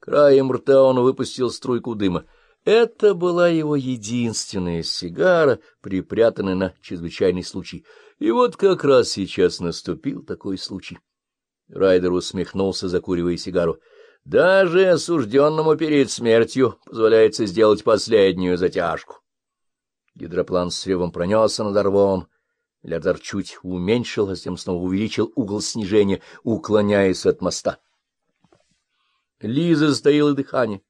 Краем рта он выпустил струйку дыма. Это была его единственная сигара, припрятанная на чрезвычайный случай. И вот как раз сейчас наступил такой случай. Райдер усмехнулся, закуривая сигару. Даже осужденному перед смертью позволяется сделать последнюю затяжку. Гидроплан с ревом пронесся над орвом. Миллиардер чуть уменьшил, а затем снова увеличил угол снижения, уклоняясь от моста. Лиза затаила дыхание.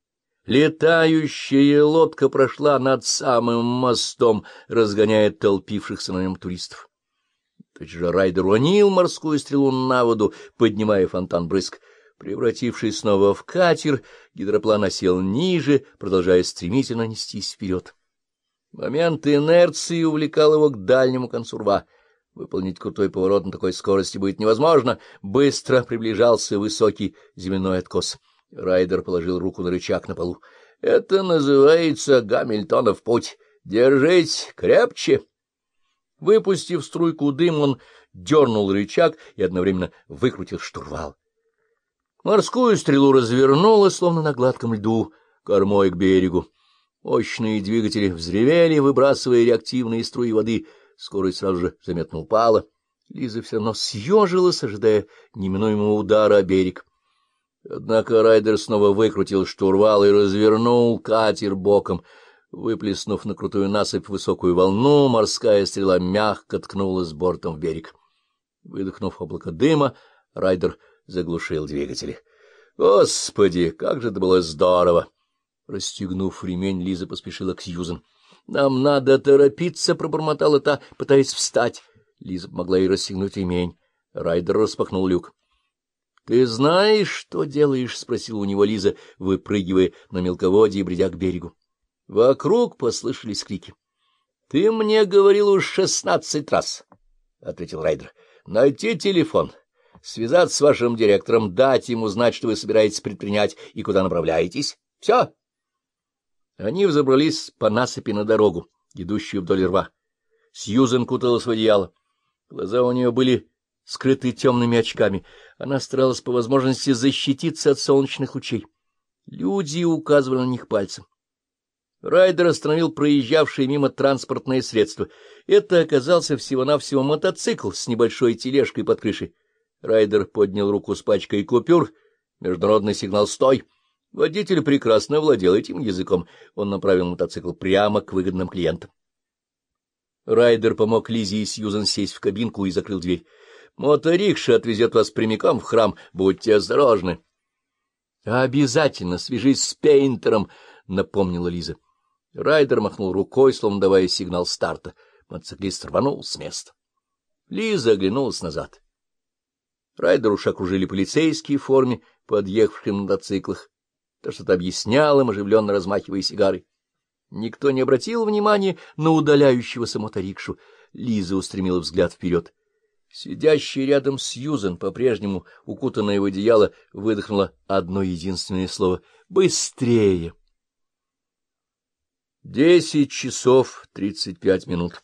Летающая лодка прошла над самым мостом, разгоняя толпившихся на нем туристов. Тот же Райдер уронил морскую стрелу на воду, поднимая фонтан брызг. Превратившись снова в катер, гидроплан осел ниже, продолжая стремительно нестись вперед. Момент инерции увлекал его к дальнему концу рва. Выполнить крутой поворот на такой скорости будет невозможно. Быстро приближался высокий земляной откос. Райдер положил руку на рычаг на полу. — Это называется Гамильтонов путь. Держись крепче. Выпустив струйку дыма, он дернул рычаг и одновременно выкрутил штурвал. Морскую стрелу развернуло, словно на гладком льду, кормой к берегу. Мощные двигатели взревели, выбрасывая реактивные струи воды. Скорость сразу же заметно упала. Лиза все равно съежилась, ожидая неминуемого удара о берег. Однако Райдер снова выкрутил штурвал и развернул катер боком. Выплеснув на крутую насыпь высокую волну, морская стрела мягко ткнулась бортом в берег. Выдохнув облако дыма, Райдер заглушил двигатели. Господи, как же это было здорово! Расстегнув ремень, Лиза поспешила к Сьюзен. — Нам надо торопиться, — пробормотала та, пытаясь встать. Лиза помогла ей расстегнуть ремень. Райдер распахнул люк. — Ты знаешь, что делаешь? — спросила у него Лиза, выпрыгивая на мелководье и бредя к берегу. Вокруг послышались крики. — Ты мне говорил уж шестнадцать раз, — ответил Райдер. — Найти телефон, связаться с вашим директором, дать ему знать, что вы собираетесь предпринять и куда направляетесь. Все. Они взобрались по насыпи на дорогу, идущую вдоль рва. Сьюзен куталась в одеяло. Глаза у нее были скрыты темными очками. Она старалась по возможности защититься от солнечных лучей. Люди указывали на них пальцем. Райдер остановил проезжавшее мимо транспортное средство. Это оказался всего-навсего мотоцикл с небольшой тележкой под крышей. Райдер поднял руку с пачкой купюр. Международный сигнал «Стой!» Водитель прекрасно владел этим языком. Он направил мотоцикл прямо к выгодным клиентам. Райдер помог Лизе и Сьюзан сесть в кабинку и закрыл дверь. — Моторикша отвезет вас прямиком в храм. Будьте осторожны. — Обязательно свяжись с Пейнтером, — напомнила Лиза. Райдер махнул рукой, словно давая сигнал старта. Мотоциклист рванул с места. Лиза оглянулась назад. Райдеру окружили полицейские в форме, подъехавшие на мотоциклах. То что-то объяснял им, оживленно размахивая сигарой. Никто не обратил внимания на удаляющегося моторикшу. Лиза устремила взгляд вперед. Сидящая рядом с Юзен, по-прежнему укутанная в одеяло, выдохнула одно единственное слово — «Быстрее!» Десять часов тридцать пять минут.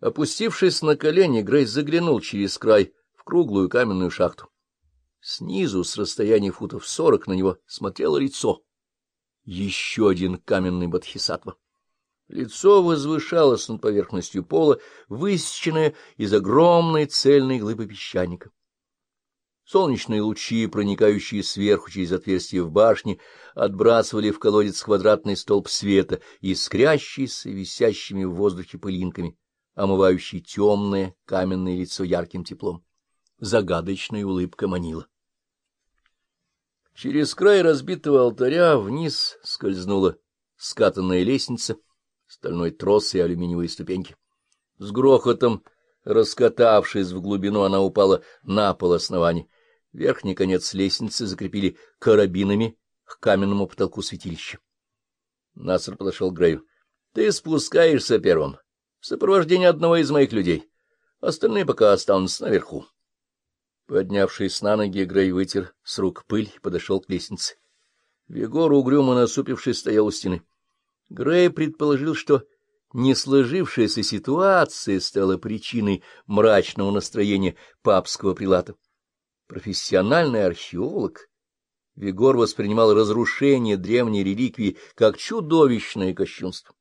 Опустившись на колени, Грейс заглянул через край в круглую каменную шахту. Снизу, с расстояния футов сорок, на него смотрело лицо. Еще один каменный бодхисаттва. Лицо возвышалось над поверхностью пола, высеченное из огромной цельной глыбы песчаника. Солнечные лучи, проникающие сверху через отверстие в башне, отбрасывали в колодец квадратный столб света, искрящийся висящими в воздухе пылинками, омывающий темное каменное лицо ярким теплом. Загадочная улыбка манила. Через край разбитого алтаря вниз скользнула скатанная лестница, стальной трос и алюминиевые ступеньки. С грохотом, раскатавшись в глубину, она упала на пол основания. Верхний конец лестницы закрепили карабинами к каменному потолку святилища. Наср подошел к Грею. — Ты спускаешься первым, в сопровождении одного из моих людей. Остальные пока останутся наверху. Поднявшись на ноги, Грей вытер с рук пыль и подошел к лестнице. Вегор, угрюмо насупившись, стоял у стены. Грей предположил, что несложившаяся ситуация стала причиной мрачного настроения папского прилата. Профессиональный археолог Вигор воспринимал разрушение древней реликвии как чудовищное кощунство.